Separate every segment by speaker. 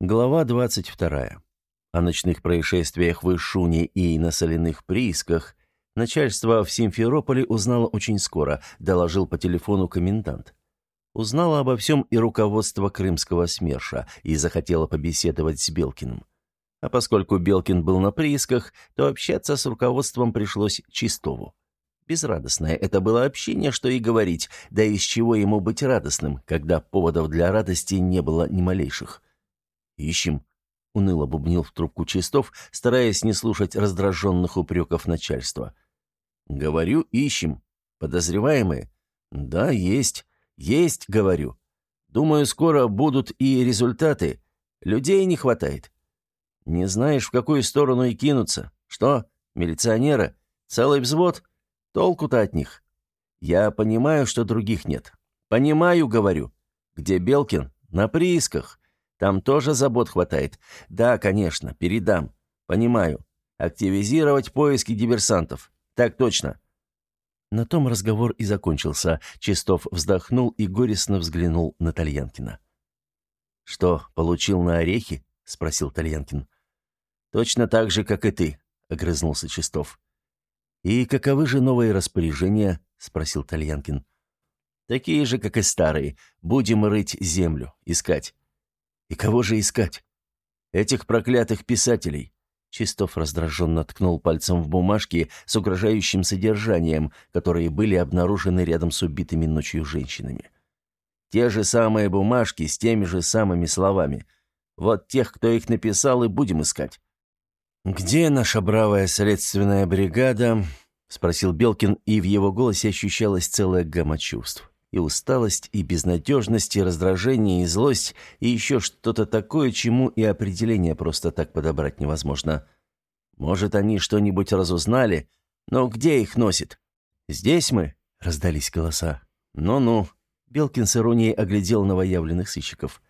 Speaker 1: Глава 22. О ночных происшествиях в Ишуне и на соляных приисках начальство в Симферополе узнало очень скоро, доложил по телефону комендант. Узнало обо всем и руководство крымского СМЕРШа и захотело побеседовать с Белкиным. А поскольку Белкин был на приисках, то общаться с руководством пришлось Чистову. Безрадостное это было общение, что и говорить, да из чего ему быть радостным, когда поводов для радости не было ни малейших. «Ищем», — уныло бубнил в трубку Чистов, стараясь не слушать раздраженных упреков начальства. «Говорю, ищем. Подозреваемые?» «Да, есть. Есть, говорю. Думаю, скоро будут и результаты. Людей не хватает. Не знаешь, в какую сторону и кинуться. Что, милиционеры? Целый взвод? Толку-то от них. Я понимаю, что других нет. Понимаю, говорю. Где Белкин? На приисках. Там тоже забот хватает. Да, конечно, передам. Понимаю. Активизировать поиски диверсантов. Так точно. На том разговор и закончился. Чистов вздохнул и горестно взглянул на Тальянкина. «Что, получил на орехи?» — спросил Тальянкин. «Точно так же, как и ты», — огрызнулся Чистов. «И каковы же новые распоряжения?» — спросил Тальянкин. «Такие же, как и старые. Будем рыть землю, искать. И кого же искать? Этих проклятых писателей. Чистов раздраженно ткнул пальцем в бумажки с угрожающим содержанием, которые были обнаружены рядом с убитыми ночью женщинами. Те же самые бумажки с теми же самыми словами. Вот тех, кто их написал, и будем искать. «Где наша бравая следственная бригада?» — спросил Белкин, и в его голосе ощущалась целая гамма чувств. И усталость, и безнадежность, и раздражение, и злость, и еще что-то такое, чему и определение просто так подобрать невозможно. Может, они что-нибудь разузнали? Но где их носит? «Здесь мы?» — раздались голоса. «Ну-ну». Белкин с иронией оглядел новоявленных сыщиков.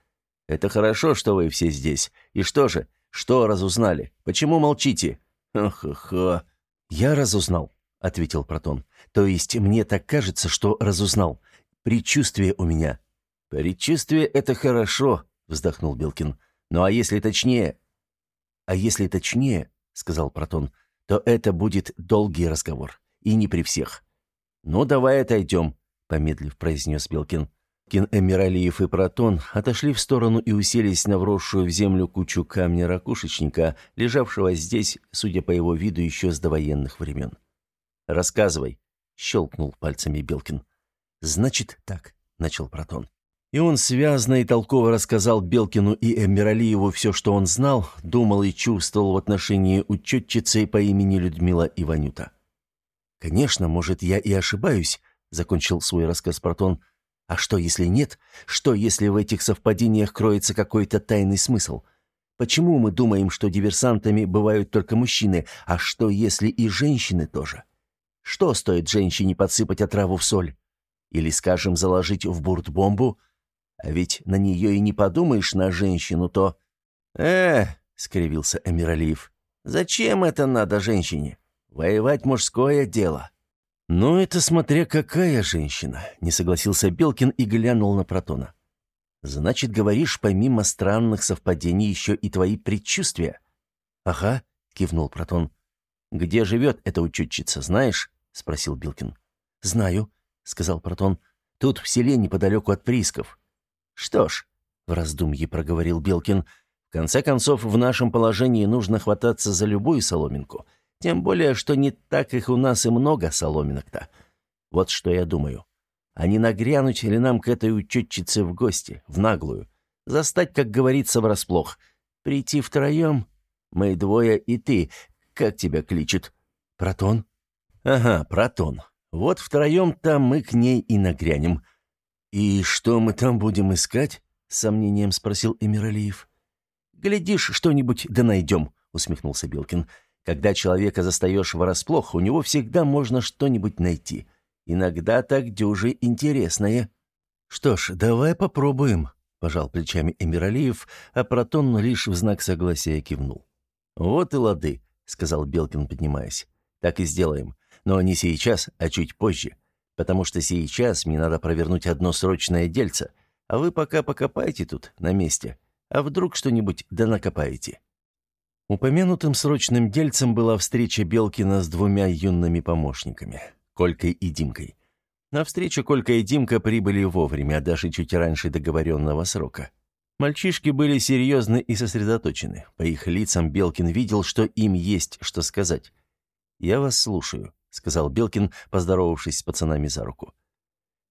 Speaker 1: «Это хорошо, что вы все здесь. И что же? Что разузнали? Почему молчите?» «Ха-ха-ха». «Я разузнал», — ответил Протон. «То есть мне так кажется, что разузнал. Предчувствие у меня». «Предчувствие — это хорошо», — вздохнул Белкин. «Ну а если точнее?» «А если точнее», — сказал Протон, — «то это будет долгий разговор. И не при всех». «Ну, давай отойдем», — помедлив произнес Белкин. Кин Эмиралиев и Протон отошли в сторону и уселись на вросшую в землю кучу камня ракушечника, лежавшего здесь, судя по его виду, еще с довоенных времен. «Рассказывай», — щелкнул пальцами Белкин. «Значит так», — начал Протон. И он связно и толково рассказал Белкину и Эмиралиеву все, что он знал, думал и чувствовал в отношении учетчицы по имени Людмила Иванюта. «Конечно, может, я и ошибаюсь», — закончил свой рассказ Протон. «А что, если нет? Что, если в этих совпадениях кроется какой-то тайный смысл? Почему мы думаем, что диверсантами бывают только мужчины, а что, если и женщины тоже? Что стоит женщине подсыпать отраву в соль?» Или, скажем, заложить в бурт бомбу? А ведь на нее и не подумаешь на женщину, то... «Э, — скривился Эмиралиев, — зачем это надо женщине? Воевать мужское дело». «Ну, это смотря какая женщина», — не согласился Белкин и глянул на Протона. «Значит, говоришь, помимо странных совпадений, еще и твои предчувствия?» «Ага», — кивнул Протон. «Где живет эта учетчица, знаешь?» — спросил Белкин. «Знаю сказал Протон. «Тут в селе неподалеку от приисков». «Что ж», — в раздумье проговорил Белкин, «в конце концов, в нашем положении нужно хвататься за любую соломинку. Тем более, что не так их у нас и много соломинок-то. Вот что я думаю. А не нагрянуть ли нам к этой учетчице в гости, в наглую? Застать, как говорится, врасплох. Прийти втроем? Мы двое и ты. Как тебя кличут? Протон? Ага, Протон. Вот втроем-то мы к ней и нагрянем. «И что мы там будем искать?» — с сомнением спросил Эмиралиев. «Глядишь, что-нибудь да найдем», — усмехнулся Белкин. «Когда человека застаешь врасплох, у него всегда можно что-нибудь найти. Иногда так дюжи интересное». «Что ж, давай попробуем», — пожал плечами Эмиралиев, а Протон лишь в знак согласия кивнул. «Вот и лады», — сказал Белкин, поднимаясь. «Так и сделаем. Но не сейчас, а чуть позже. Потому что сейчас мне надо провернуть одно срочное дельце, а вы пока покопайте тут, на месте. А вдруг что-нибудь да накопаете?» Упомянутым срочным дельцем была встреча Белкина с двумя юными помощниками – Колькой и Димкой. На встречу Колька и Димка прибыли вовремя, даже чуть раньше договоренного срока. Мальчишки были серьезны и сосредоточены. По их лицам Белкин видел, что им есть что сказать. «Я вас слушаю», — сказал Белкин, поздоровавшись с пацанами за руку.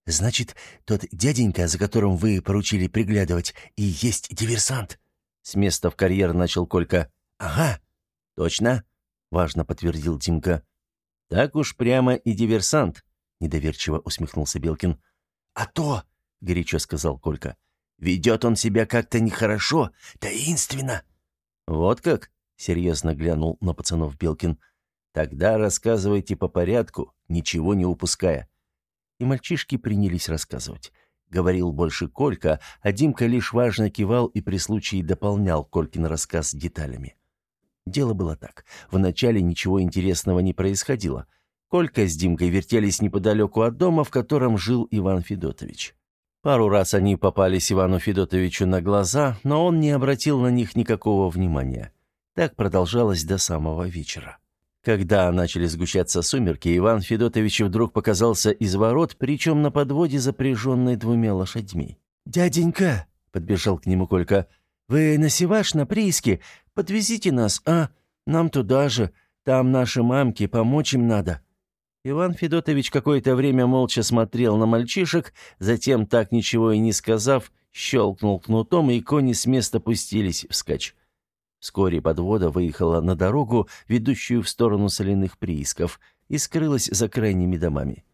Speaker 2: «Значит, тот дяденька, за которым вы поручили приглядывать, и есть диверсант?»
Speaker 1: С места в карьер начал Колька.
Speaker 2: «Ага».
Speaker 1: «Точно?» — важно подтвердил Димка. «Так уж прямо и диверсант», — недоверчиво усмехнулся Белкин.
Speaker 2: «А то», — горячо сказал Колька, — Ведет он себя как-то нехорошо, таинственно».
Speaker 1: «Вот как?» — серьезно глянул на пацанов Белкин. «Тогда рассказывайте по порядку, ничего не упуская». И мальчишки принялись рассказывать. Говорил больше Колька, а Димка лишь важно кивал и при случае дополнял Колькин рассказ деталями. Дело было так. Вначале ничего интересного не происходило. Колька с Димкой вертелись неподалеку от дома, в котором жил Иван Федотович. Пару раз они попались Ивану Федотовичу на глаза, но он не обратил на них никакого внимания. Так продолжалось до самого вечера. Когда начали сгущаться сумерки, Иван Федотович вдруг показался из ворот, причем на подводе, запряженной двумя лошадьми.
Speaker 2: «Дяденька!» — подбежал к нему Колька. «Вы на Севаш, на прииске? Подвезите нас, а? Нам туда же. Там наши мамки, помочь им надо».
Speaker 1: Иван Федотович какое-то время молча смотрел на мальчишек, затем, так ничего и не сказав, щелкнул кнутом, и кони с места пустились вскачь. Вскоре подвода выехала на дорогу, ведущую в сторону соляных приисков, и скрылась за крайними домами.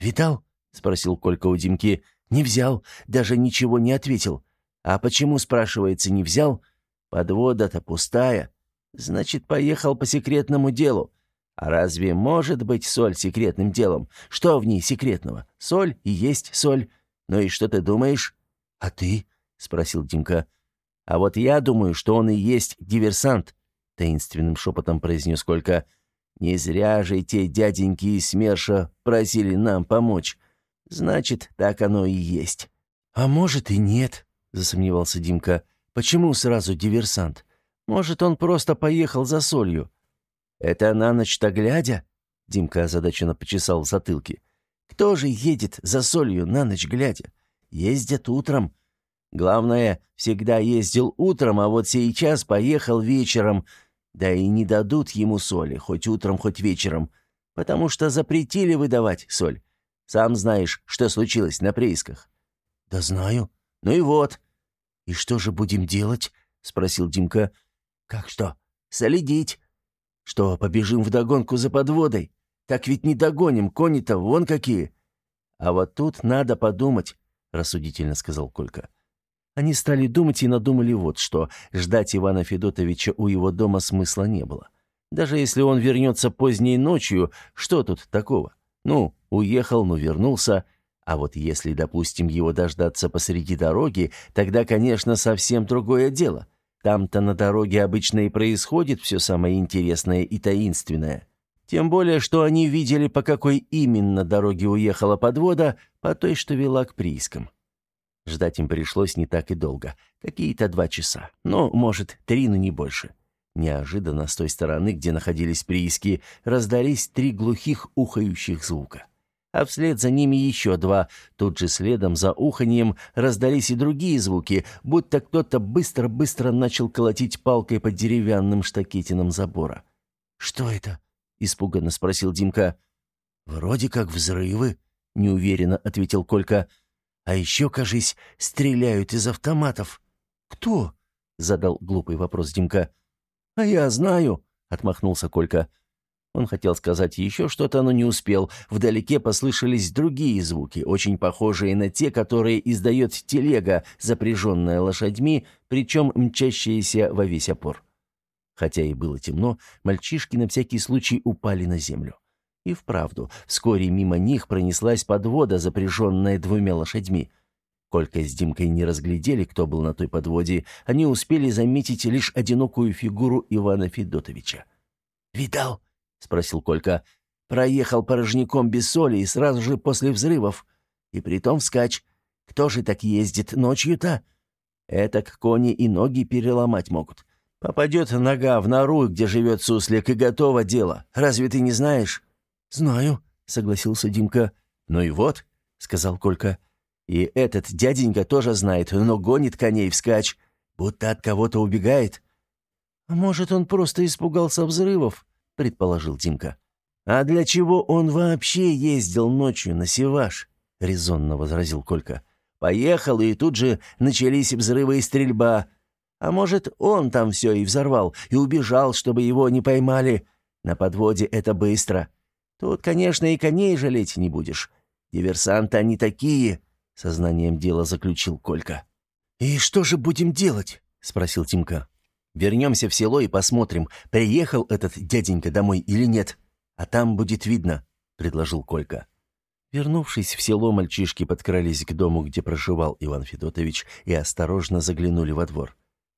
Speaker 2: «Видал?» — спросил Колька у Димки. «Не взял, даже ничего не ответил. А почему, спрашивается, не взял? Подвода-то пустая. Значит, поехал по секретному делу. А разве может быть соль секретным делом? Что в ней секретного? Соль и есть соль. Ну и что ты думаешь?
Speaker 1: А ты? спросил Димка.
Speaker 2: А вот я думаю, что он и есть диверсант, таинственным шепотом произнес Колька. Не зря же те дяденьки из СМЕРШа просили нам помочь. Значит, так оно и есть.
Speaker 1: А может и нет, засомневался Димка. Почему сразу диверсант? Может, он просто поехал за солью?
Speaker 2: «Это на ночь-то глядя?» Димка озадаченно почесал в затылке. «Кто же едет за солью на ночь глядя? Ездят утром. Главное, всегда ездил утром, а вот сейчас поехал вечером. Да и не дадут ему соли, хоть утром, хоть вечером, потому что запретили выдавать соль. Сам знаешь, что случилось на приисках».
Speaker 1: «Да знаю.
Speaker 2: Ну и вот».
Speaker 1: «И что же будем делать?» — спросил Димка.
Speaker 2: «Как что? Солидить. Что, побежим вдогонку за подводой? Так ведь не догоним, кони-то вон какие. А вот тут надо подумать, рассудительно сказал Колька.
Speaker 1: Они стали думать и надумали вот что. Ждать Ивана Федотовича у его дома смысла не было. Даже если он вернется поздней ночью, что тут такого? Ну, уехал, ну вернулся. А вот если, допустим, его дождаться посреди дороги, тогда, конечно, совсем другое дело. Там-то на дороге обычно и происходит все самое интересное и таинственное. Тем более, что они видели, по какой именно дороге уехала подвода, по той, что вела к приискам. Ждать им пришлось не так и долго. Какие-то два часа. Ну, может, три, но не больше. Неожиданно с той стороны, где находились прииски, раздались три глухих ухающих звука а вслед за ними еще два. Тут же следом за уханьем раздались и другие звуки, будто кто-то быстро-быстро начал колотить палкой по деревянным штакетинам забора.
Speaker 2: «Что это?»
Speaker 1: — испуганно спросил Димка.
Speaker 2: «Вроде как взрывы», — неуверенно ответил Колька. «А еще, кажись, стреляют из автоматов».
Speaker 1: «Кто?» — задал глупый вопрос Димка.
Speaker 2: «А я знаю», — отмахнулся Колька.
Speaker 1: Он хотел сказать еще что-то, но не успел. Вдалеке послышались другие звуки, очень похожие на те, которые издает телега, запряженная лошадьми, причем мчащаяся во весь опор. Хотя и было темно, мальчишки на всякий случай упали на землю. И вправду, вскоре мимо них пронеслась подвода, запряженная двумя лошадьми. Колька с Димкой не разглядели, кто был на той подводе, они успели заметить лишь одинокую фигуру Ивана Федотовича.
Speaker 2: «Видал?» спросил Колька. «Проехал порожняком без соли и сразу же после взрывов. И притом вскачь. Кто же так ездит ночью-то?» Этак кони и ноги переломать могут. Попадет нога в нору, где живет суслик, и готово дело. Разве ты не знаешь?»
Speaker 1: «Знаю», — согласился Димка.
Speaker 2: «Ну и вот», — сказал Колька. «И этот дяденька тоже знает, но гонит коней вскачь, будто от кого-то убегает».
Speaker 1: «А может, он просто испугался взрывов?» — предположил Димка.
Speaker 2: «А для чего он вообще ездил ночью на Севаш?» — резонно возразил Колька. «Поехал, и тут же начались взрывы и стрельба. А может, он там все и взорвал, и убежал, чтобы его не поймали. На подводе это быстро. Тут, конечно, и коней жалеть не будешь. Диверсанты они такие», — сознанием дела заключил Колька.
Speaker 1: «И что же будем делать?» — спросил Тимка.
Speaker 2: «Вернемся в село и посмотрим, приехал этот дяденька домой или нет. А там будет видно», — предложил Колька. Вернувшись в село, мальчишки подкрались к дому, где проживал Иван Федотович, и осторожно заглянули во двор.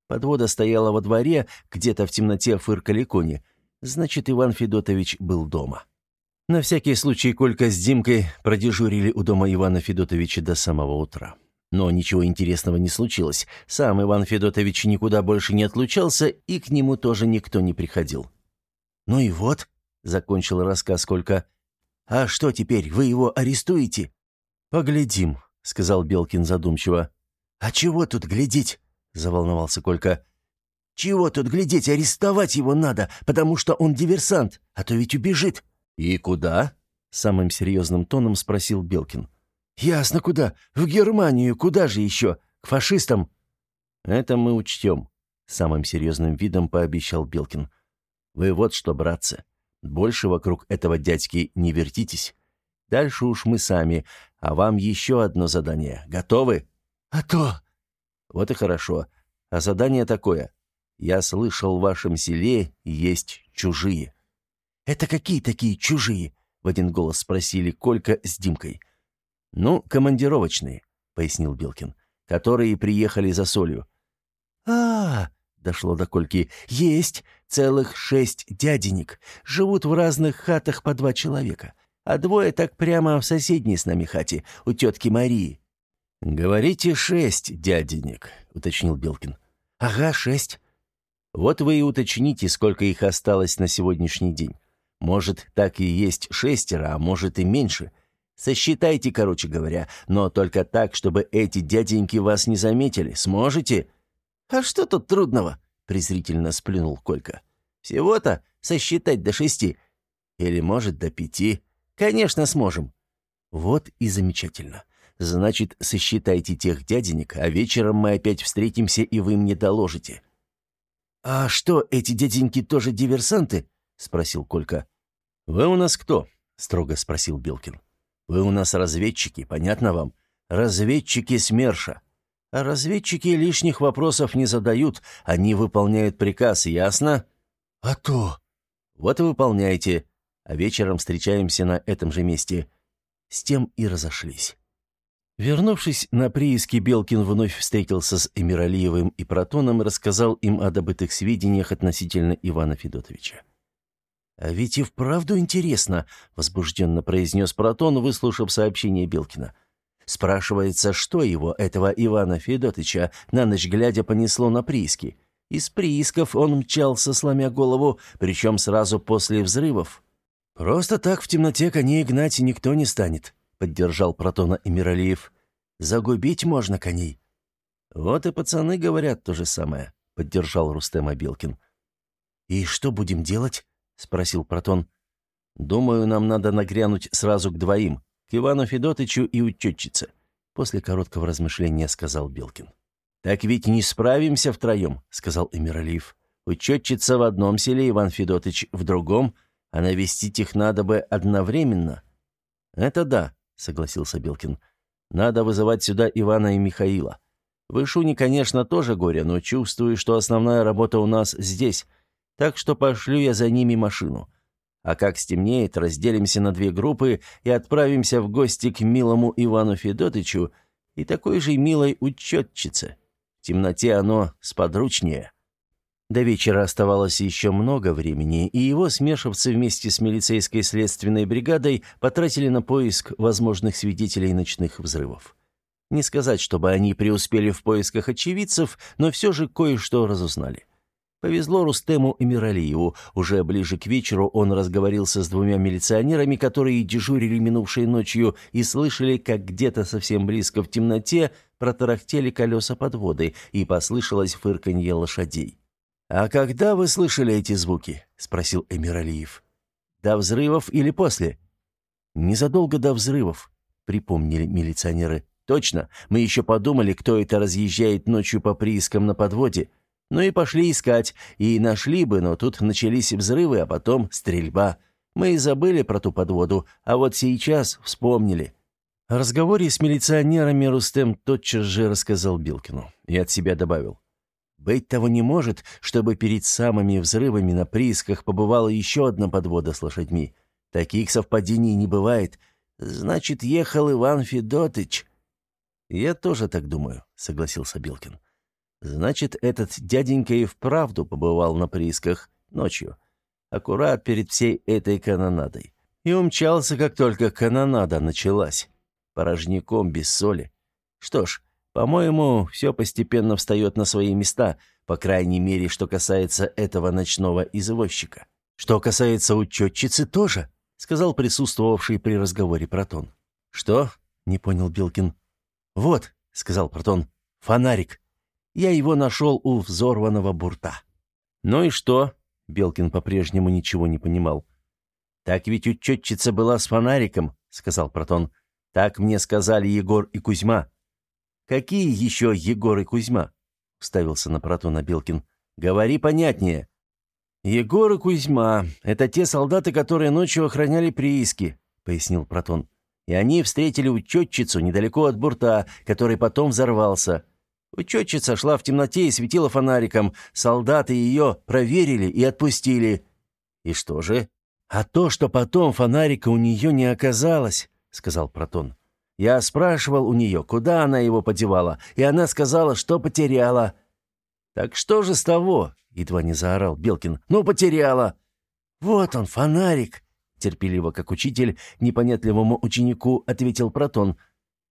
Speaker 2: Подвода стояла во дворе, где-то в темноте фыркали кони. Значит, Иван Федотович был дома. На всякий случай Колька с Димкой продежурили у дома Ивана Федотовича до самого утра. Но ничего интересного не случилось. Сам Иван Федотович никуда больше не отлучался, и к нему тоже никто не приходил.
Speaker 1: «Ну и вот», — закончил рассказ Колька. «А что теперь, вы его арестуете?»
Speaker 2: «Поглядим», — сказал Белкин задумчиво.
Speaker 1: «А чего тут глядеть?» — заволновался Колька. «Чего тут глядеть? Арестовать его надо, потому что он диверсант, а то ведь убежит».
Speaker 2: «И куда?» — самым серьезным тоном спросил Белкин.
Speaker 1: «Ясно куда. В Германию. Куда же еще? К фашистам».
Speaker 2: «Это мы учтем», — самым серьезным видом пообещал Белкин. «Вы вот что, братцы, больше вокруг этого дядьки не вертитесь. Дальше уж мы сами, а вам еще одно задание. Готовы?»
Speaker 1: «А то...»
Speaker 2: «Вот и хорошо. А задание такое. Я слышал, в вашем селе есть чужие».
Speaker 1: «Это какие такие чужие?» — в один голос спросили Колька с Димкой.
Speaker 2: «Ну, командировочные», — пояснил Белкин, — «которые приехали за солью».
Speaker 1: «А, -а — дошло до Кольки, — есть целых шесть дяденек. Живут в разных хатах по два человека, а двое так прямо в соседней с нами хате, у тетки Марии».
Speaker 2: «Говорите, шесть дяденек», — уточнил Белкин.
Speaker 1: «Ага, шесть».
Speaker 2: «Вот вы и уточните, сколько их осталось на сегодняшний день. Может, так и есть шестеро, а может и меньше. Сосчитайте, короче говоря, но только так, чтобы эти дяденьки вас не заметили. Сможете?»
Speaker 1: «А что тут трудного?» — презрительно сплюнул Колька. «Всего-то сосчитать до шести. Или, может, до пяти. Конечно, сможем».
Speaker 2: «Вот и замечательно. Значит, сосчитайте тех дяденек, а вечером мы опять встретимся, и вы мне доложите».
Speaker 1: «А что, эти дяденьки тоже диверсанты?» — спросил Колька.
Speaker 2: «Вы у нас кто?» — строго спросил Белкин. «Вы у нас разведчики, понятно вам? Разведчики СМЕРШа. А разведчики лишних вопросов не задают, они выполняют приказ, ясно?»
Speaker 1: «А то...»
Speaker 2: «Вот и выполняйте, а вечером встречаемся на этом же месте». С тем и разошлись. Вернувшись на прииски, Белкин вновь встретился с Эмиралиевым и Протоном и рассказал им о добытых сведениях относительно Ивана Федотовича.
Speaker 1: «А ведь и вправду интересно», — возбужденно произнес Протон, выслушав сообщение Белкина. Спрашивается, что его, этого Ивана Федотыча, на ночь глядя понесло на прииски. Из приисков он мчался, сломя голову, причем сразу после взрывов.
Speaker 2: «Просто так в темноте коней гнать никто не станет», — поддержал Протона Эмиралиев. «Загубить можно коней». «Вот и пацаны говорят то же самое», — поддержал Рустема Белкин.
Speaker 1: «И что будем делать?» — спросил Протон.
Speaker 2: «Думаю, нам надо нагрянуть сразу к двоим, к Ивану Федотычу и учетчице», — после короткого размышления сказал Белкин. «Так ведь не справимся втроем», — сказал Эмиралиев. «Учетчица в одном селе, Иван Федотыч в другом, а навестить их надо бы одновременно». «Это да», — согласился Белкин. «Надо вызывать сюда Ивана и Михаила. Вышуни, конечно, тоже горе, но чувствую, что основная работа у нас здесь, так что пошлю я за ними машину. А как стемнеет, разделимся на две группы и отправимся в гости к милому Ивану Федотычу и такой же милой учетчице. В темноте оно сподручнее. До вечера оставалось еще много времени, и его смешивцы вместе с милицейской следственной бригадой потратили на поиск возможных свидетелей ночных взрывов.
Speaker 1: Не сказать, чтобы они преуспели в поисках очевидцев, но все же кое-что разузнали. Повезло Рустему и Миралиеву. Уже ближе к вечеру он разговорился с двумя милиционерами, которые дежурили минувшей ночью и слышали, как где-то совсем близко в темноте протарахтели колеса подводы и послышалось фырканье лошадей. «А когда вы слышали эти звуки?» — спросил Эмиралиев. «До взрывов или после?» «Незадолго до взрывов», — припомнили милиционеры. «Точно, мы еще подумали, кто это разъезжает ночью по приискам на подводе. Ну и пошли искать, и нашли бы, но тут начались взрывы, а потом стрельба. Мы и забыли про ту подводу, а вот сейчас вспомнили». О разговоре с милиционерами Рустем тотчас же рассказал Билкину и от себя добавил. «Быть того не может, чтобы перед самыми взрывами на приисках побывала еще одна подвода с лошадьми. Таких совпадений не бывает. Значит, ехал Иван Федотыч». «Я тоже так думаю», — согласился Билкин. Значит, этот дяденька и вправду побывал на приисках ночью, аккурат перед всей этой канонадой. И умчался, как только канонада началась. Порожняком, без соли. Что ж, по-моему, все постепенно встает на свои места, по крайней мере, что касается этого ночного извозчика. Что касается учетчицы тоже, сказал присутствовавший при разговоре Протон. Что? Не понял Билкин. Вот, сказал Протон, фонарик. Я его нашел у взорванного бурта. Ну и что? Белкин по-прежнему ничего не понимал. Так ведь учетчица была с фонариком, сказал Протон. Так мне сказали Егор и Кузьма. Какие еще Егор и Кузьма? Вставился на Протона Белкин. Говори понятнее. Егор и Кузьма — это те солдаты, которые ночью охраняли прииски, пояснил Протон. И они встретили учетчицу недалеко от бурта, который потом взорвался. Учетчица шла в темноте и светила фонариком. Солдаты ее проверили и отпустили. И что же? А то, что потом фонарика у нее не оказалось, сказал Протон. Я спрашивал у нее, куда она его подевала, и она сказала, что потеряла. Так что же с того? едва не заорал Белкин. Ну, потеряла. Вот он, фонарик, терпеливо, как учитель, непонятливому ученику ответил Протон.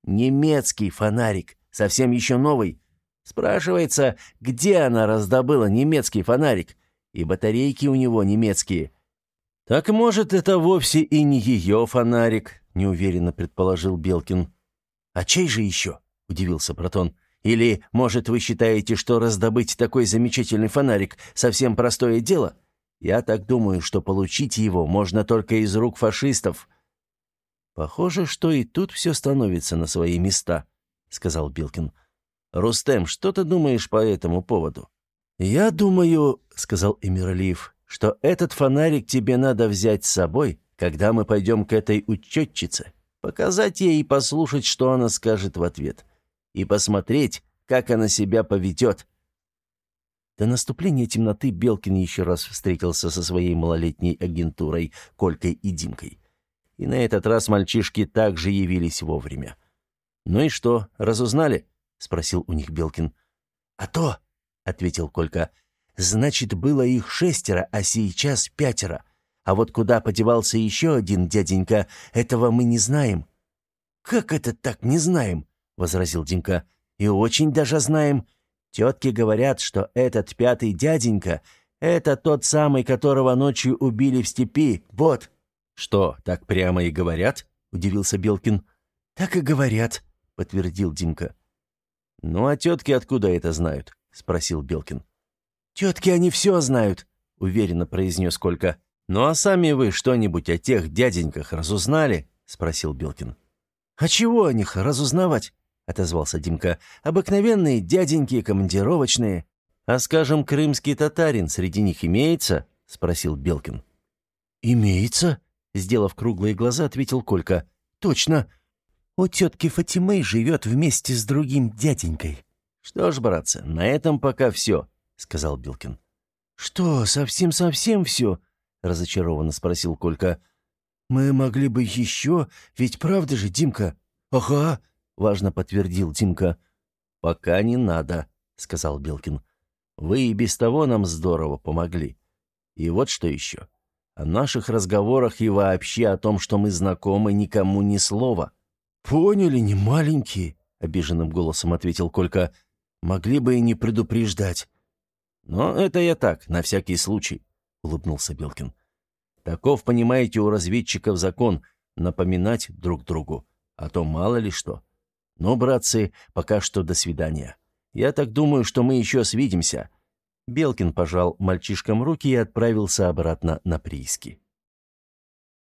Speaker 1: Немецкий фонарик, совсем еще новый. Спрашивается, где она раздобыла немецкий фонарик? И батарейки у него немецкие. Так может, это вовсе и не ее фонарик, неуверенно предположил Белкин. А чей же еще? удивился Протон. Или, может, вы считаете, что раздобыть такой замечательный фонарик совсем простое дело? Я так думаю, что получить его можно только из рук фашистов. Похоже, что и тут все становится на свои места, сказал Белкин. «Рустем, что ты думаешь по этому поводу?» «Я думаю», — сказал Эмиралиев, — «что этот фонарик тебе надо взять с собой, когда мы пойдем к этой учетчице, показать ей и послушать, что она скажет в ответ, и посмотреть, как она себя поведет». До наступления темноты Белкин еще раз встретился со своей малолетней агентурой Колькой и Димкой. И на этот раз мальчишки также явились вовремя. «Ну и что, разузнали?» — спросил у них Белкин. «А то», — ответил Колька, — «значит, было их шестеро, а сейчас пятеро. А вот куда подевался еще один дяденька, этого мы не знаем». «Как это так не знаем?» — возразил Димка. «И очень даже знаем. Тетки говорят, что этот пятый дяденька — это тот самый, которого ночью убили в степи. Вот». «Что, так прямо и говорят?» — удивился Белкин. «Так и говорят», — подтвердил Димка. «Ну а тетки откуда это знают?» — спросил Белкин. «Тетки они все знают», — уверенно произнес Колька. «Ну а сами вы что-нибудь о тех дяденьках разузнали?» — спросил Белкин. «А чего о них разузнавать?» — отозвался Димка. «Обыкновенные дяденьки, командировочные. А, скажем, крымский татарин среди них имеется?» — спросил Белкин. «Имеется?» — сделав круглые глаза, ответил Колька. «Точно. У тетки Фатимы живет вместе с другим дяденькой». «Что ж, братцы, на этом пока все», — сказал Билкин. «Что, совсем-совсем все?» — разочарованно спросил Колька. «Мы могли бы еще, ведь правда же, Димка?» «Ага», — важно подтвердил Димка. «Пока не надо», — сказал Белкин. «Вы и без того нам здорово помогли. И вот что еще. О наших разговорах и вообще о том, что мы знакомы, никому ни слова. «Поняли, не маленькие», —
Speaker 2: обиженным голосом ответил Колька. «Могли бы и не предупреждать». «Но это я так, на всякий случай», — улыбнулся Белкин. «Таков, понимаете, у разведчиков закон — напоминать друг другу, а то мало ли что. Но, братцы, пока что до свидания. Я так думаю, что мы еще свидимся». Белкин пожал мальчишкам руки и отправился обратно на прииски.